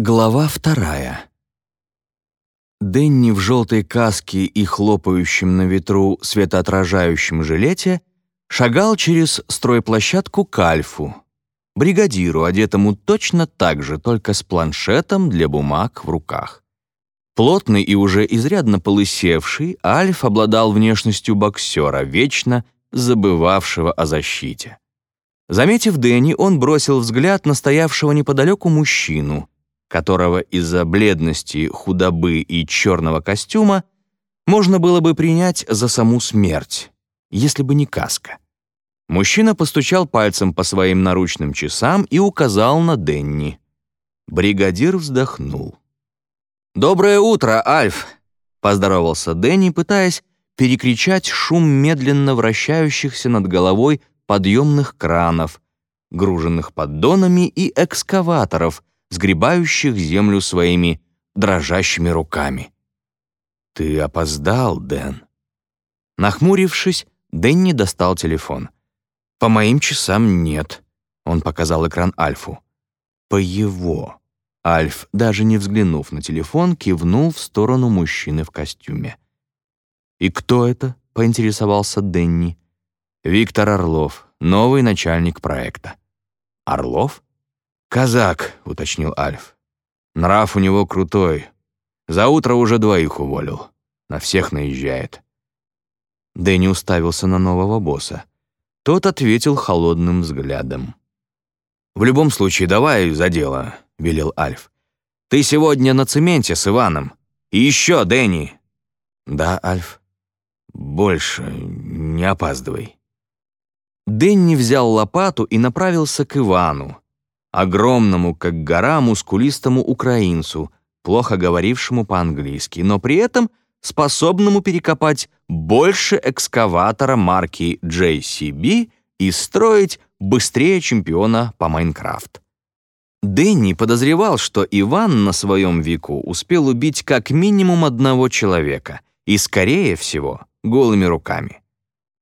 Глава вторая. Дэнни в желтой каске и хлопающем на ветру светоотражающем жилете шагал через стройплощадку к Альфу, бригадиру, одетому точно так же, только с планшетом для бумаг в руках. Плотный и уже изрядно полысевший, Альф обладал внешностью боксера, вечно забывавшего о защите. Заметив Дэнни, он бросил взгляд на стоявшего неподалеку мужчину — которого из-за бледности, худобы и черного костюма можно было бы принять за саму смерть, если бы не каска. Мужчина постучал пальцем по своим наручным часам и указал на Денни. Бригадир вздохнул. «Доброе утро, Альф!» — поздоровался Дэнни, пытаясь перекричать шум медленно вращающихся над головой подъемных кранов, груженных поддонами и экскаваторов, сгребающих землю своими дрожащими руками. «Ты опоздал, Дэн». Нахмурившись, Дэнни достал телефон. «По моим часам нет», — он показал экран Альфу. «По его». Альф, даже не взглянув на телефон, кивнул в сторону мужчины в костюме. «И кто это?» — поинтересовался Дэнни. «Виктор Орлов, новый начальник проекта». «Орлов?» «Казак», — уточнил Альф. «Нрав у него крутой. За утро уже двоих уволил. На всех наезжает». Дэнни уставился на нового босса. Тот ответил холодным взглядом. «В любом случае, давай за дело», — велел Альф. «Ты сегодня на цементе с Иваном. И еще, Дэнни!» «Да, Альф. Больше не опаздывай». Дэнни взял лопату и направился к Ивану, огромному, как гора, мускулистому украинцу, плохо говорившему по-английски, но при этом способному перекопать больше экскаватора марки JCB и строить быстрее чемпиона по Майнкрафт. Дэнни подозревал, что Иван на своем веку успел убить как минимум одного человека, и, скорее всего, голыми руками.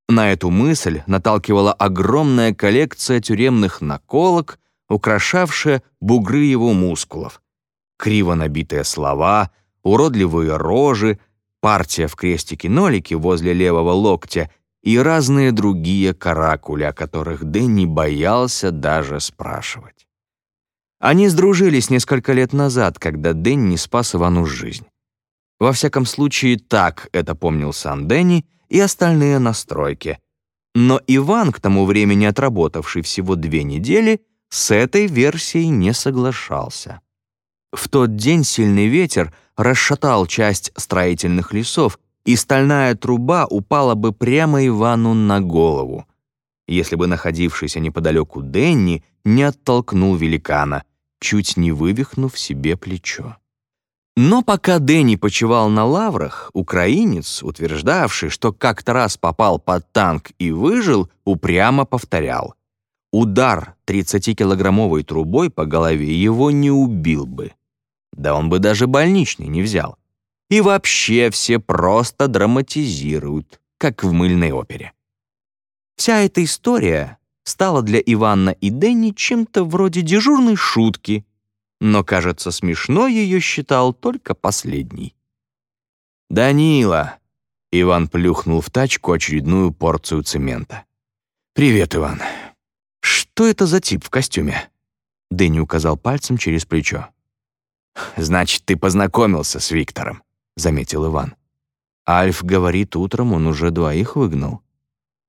На эту мысль наталкивала огромная коллекция тюремных наколок, украшавшая бугры его мускулов. Криво набитые слова, уродливые рожи, партия в крестике-нолике возле левого локтя и разные другие каракули, о которых Дэнни боялся даже спрашивать. Они сдружились несколько лет назад, когда Дэнни спас Ивану жизнь. Во всяком случае, так это помнил сам Дэнни и остальные настройки. Но Иван, к тому времени отработавший всего две недели, с этой версией не соглашался. В тот день сильный ветер расшатал часть строительных лесов, и стальная труба упала бы прямо Ивану на голову, если бы находившийся неподалеку Денни не оттолкнул великана, чуть не вывихнув себе плечо. Но пока Дэнни почивал на лаврах, украинец, утверждавший, что как-то раз попал под танк и выжил, упрямо повторял. Удар 30-килограммовой трубой по голове его не убил бы. Да он бы даже больничный не взял. И вообще все просто драматизируют, как в мыльной опере. Вся эта история стала для Ивана и Дэнни чем-то вроде дежурной шутки, но, кажется, смешно ее считал только последний. «Данила!» — Иван плюхнул в тачку очередную порцию цемента. «Привет, Иван. «Что это за тип в костюме?» Дэнни указал пальцем через плечо. «Значит, ты познакомился с Виктором», — заметил Иван. Альф говорит, утром он уже двоих выгнал.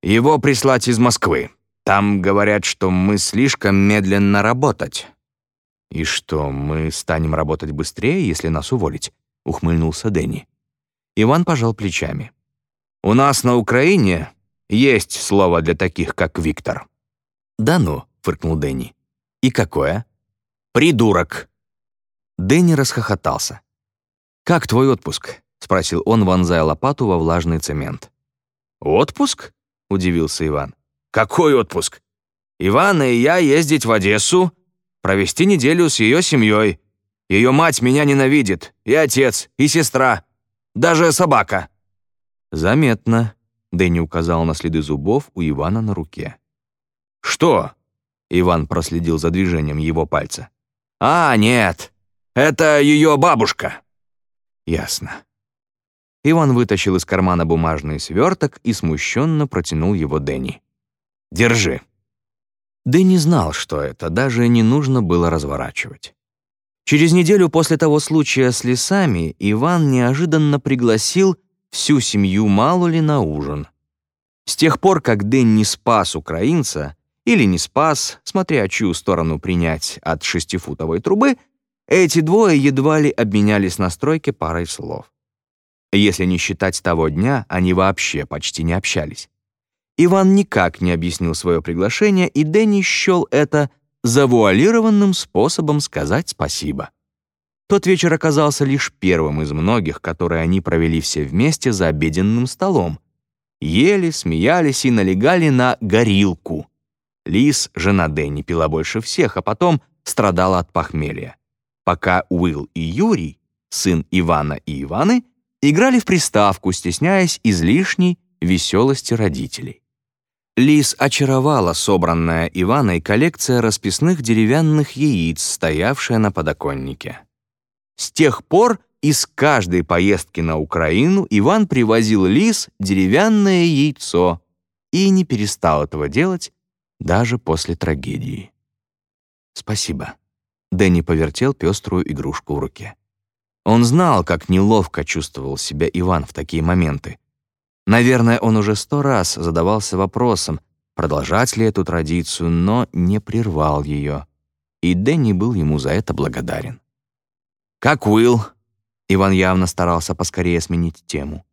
«Его прислать из Москвы. Там говорят, что мы слишком медленно работать». «И что, мы станем работать быстрее, если нас уволить?» — ухмыльнулся Дэнни. Иван пожал плечами. «У нас на Украине есть слово для таких, как Виктор». «Да ну», — фыркнул Дэнни. «И какое?» «Придурок!» Дэнни расхохотался. «Как твой отпуск?» — спросил он, вонзая лопату во влажный цемент. «Отпуск?» — удивился Иван. «Какой отпуск? Иван и я ездить в Одессу, провести неделю с ее семьей. Ее мать меня ненавидит, и отец, и сестра, даже собака». «Заметно», — Дэнни указал на следы зубов у Ивана на руке. «Что?» — Иван проследил за движением его пальца. «А, нет, Это ее бабушка». «Ясно». Иван вытащил из кармана бумажный сверток и смущенно протянул его Дэнни. «Держи». Дэнни знал, что это, даже не нужно было разворачивать. Через неделю после того случая с лесами Иван неожиданно пригласил всю семью Малули на ужин. С тех пор, как Дэнни спас украинца, или не спас, смотря чью сторону принять от шестифутовой трубы, эти двое едва ли обменялись на стройке парой слов. Если не считать того дня, они вообще почти не общались. Иван никак не объяснил свое приглашение, и Дэнни счел это завуалированным способом сказать спасибо. Тот вечер оказался лишь первым из многих, которые они провели все вместе за обеденным столом. Ели, смеялись и налегали на горилку. Лис, жена Дэнни, пила больше всех, а потом страдала от похмелья. Пока Уилл и Юрий, сын Ивана и Иваны, играли в приставку, стесняясь излишней веселости родителей. Лис очаровала собранная Иваной коллекция расписных деревянных яиц, стоявшая на подоконнике. С тех пор из каждой поездки на Украину Иван привозил Лис деревянное яйцо и не перестал этого делать даже после трагедии. «Спасибо». Дэнни повертел пеструю игрушку в руке. Он знал, как неловко чувствовал себя Иван в такие моменты, Наверное, он уже сто раз задавался вопросом, продолжать ли эту традицию, но не прервал ее. И Дэнни был ему за это благодарен. «Как Уилл?» Иван явно старался поскорее сменить тему.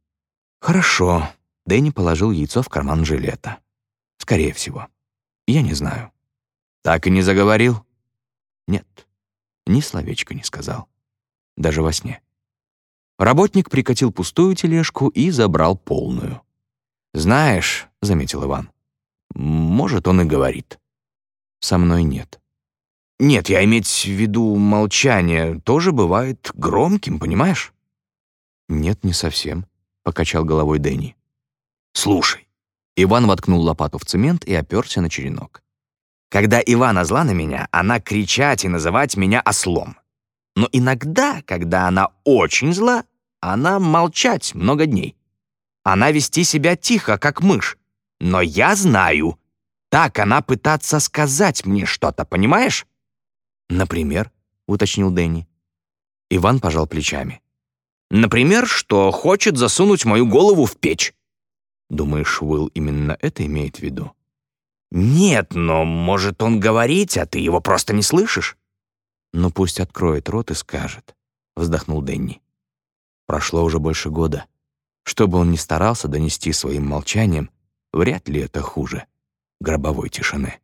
«Хорошо». Дэнни положил яйцо в карман жилета. «Скорее всего. Я не знаю». «Так и не заговорил?» «Нет, ни словечко не сказал. Даже во сне». Работник прикатил пустую тележку и забрал полную. «Знаешь», — заметил Иван, — «может, он и говорит». «Со мной нет». «Нет, я иметь в виду молчание тоже бывает громким, понимаешь?» «Нет, не совсем», — покачал головой Дэнни. «Слушай». Иван воткнул лопату в цемент и оперся на черенок. «Когда Ивана зла на меня, она кричать и называть меня ослом. Но иногда, когда она очень зла, она молчать много дней. Она вести себя тихо, как мышь. Но я знаю, так она пытаться сказать мне что-то, понимаешь? Например, уточнил Дэнни. Иван пожал плечами. Например, что хочет засунуть мою голову в печь. Думаешь, Уилл именно это имеет в виду? Нет, но может он говорить, а ты его просто не слышишь? «Ну пусть откроет рот и скажет», — вздохнул Дэнни. Прошло уже больше года. Что бы он ни старался донести своим молчанием, вряд ли это хуже гробовой тишины.